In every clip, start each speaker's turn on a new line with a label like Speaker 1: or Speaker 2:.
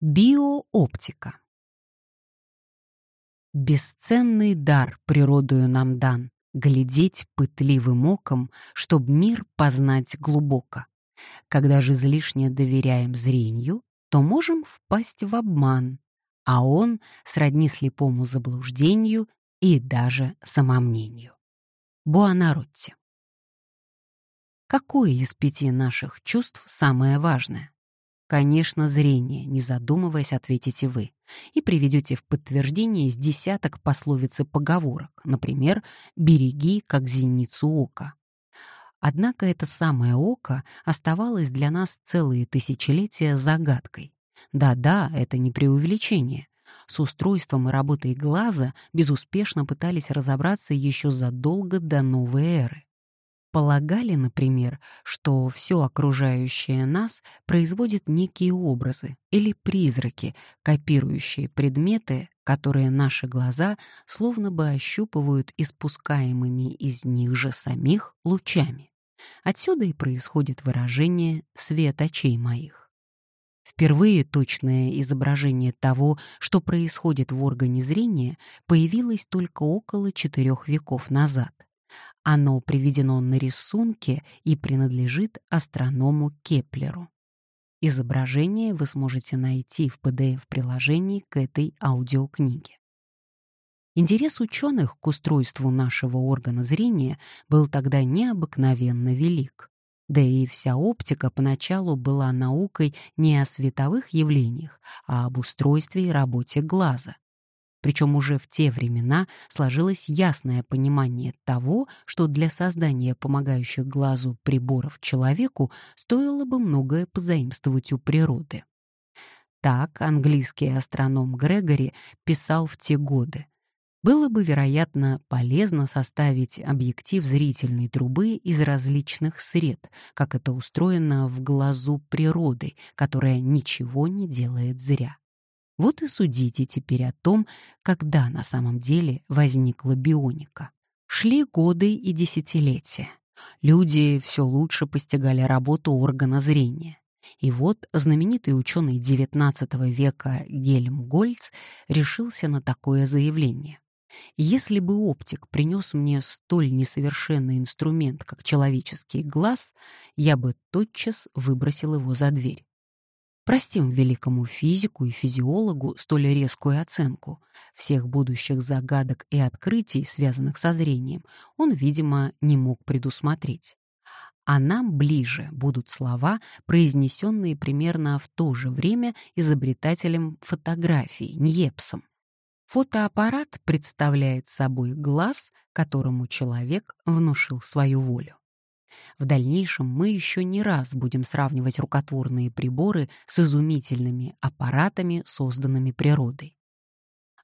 Speaker 1: Биооптика. Бесценный дар природою нам дан — глядеть пытливым оком, чтоб мир познать глубоко. Когда же излишне доверяем зрению, то можем впасть в обман, а он сродни слепому заблуждению и даже самомнению. Буонаротти. Какое из пяти наших чувств самое важное? Конечно, зрение, не задумываясь, ответите вы. И приведете в подтверждение с десяток пословиц и поговорок, например, «береги, как зеницу ока». Однако это самое око оставалось для нас целые тысячелетия загадкой. Да-да, это не преувеличение. С устройством и работой глаза безуспешно пытались разобраться еще задолго до новой эры. Полагали, например, что все окружающее нас производит некие образы или призраки, копирующие предметы, которые наши глаза словно бы ощупывают испускаемыми из них же самих лучами. Отсюда и происходит выражение «свет очей моих». Впервые точное изображение того, что происходит в органе зрения, появилось только около четырех веков назад. Оно приведено на рисунке и принадлежит астроному Кеплеру. Изображение вы сможете найти в PDF-приложении к этой аудиокниге. Интерес ученых к устройству нашего органа зрения был тогда необыкновенно велик. Да и вся оптика поначалу была наукой не о световых явлениях, а об устройстве и работе глаза. Причем уже в те времена сложилось ясное понимание того, что для создания помогающих глазу приборов человеку стоило бы многое позаимствовать у природы. Так английский астроном Грегори писал в те годы. Было бы, вероятно, полезно составить объектив зрительной трубы из различных сред, как это устроено в глазу природы, которая ничего не делает зря. Вот и судите теперь о том, когда на самом деле возникла бионика. Шли годы и десятилетия. Люди все лучше постигали работу органа зрения. И вот знаменитый ученый XIX века Гельм Гольц решился на такое заявление. Если бы оптик принес мне столь несовершенный инструмент, как человеческий глаз, я бы тотчас выбросил его за дверь. Простим великому физику и физиологу столь резкую оценку. Всех будущих загадок и открытий, связанных со зрением, он, видимо, не мог предусмотреть. А нам ближе будут слова, произнесенные примерно в то же время изобретателем фотографии Ньепсом. Фотоаппарат представляет собой глаз, которому человек внушил свою волю. В дальнейшем мы еще не раз будем сравнивать рукотворные приборы с изумительными аппаратами, созданными природой.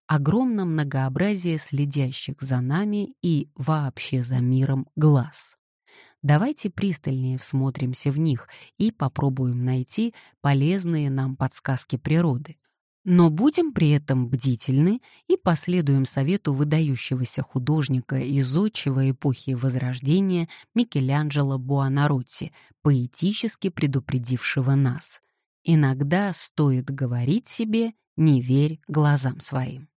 Speaker 1: Огромное многообразие следящих за нами и вообще за миром глаз. Давайте пристальнее всмотримся в них и попробуем найти полезные нам подсказки природы, но будем при этом бдительны и последуем совету выдающегося художника из отчего эпохи Возрождения Микеланджело Буонаротти, поэтически предупредившего нас. Иногда стоит говорить себе «не верь глазам своим».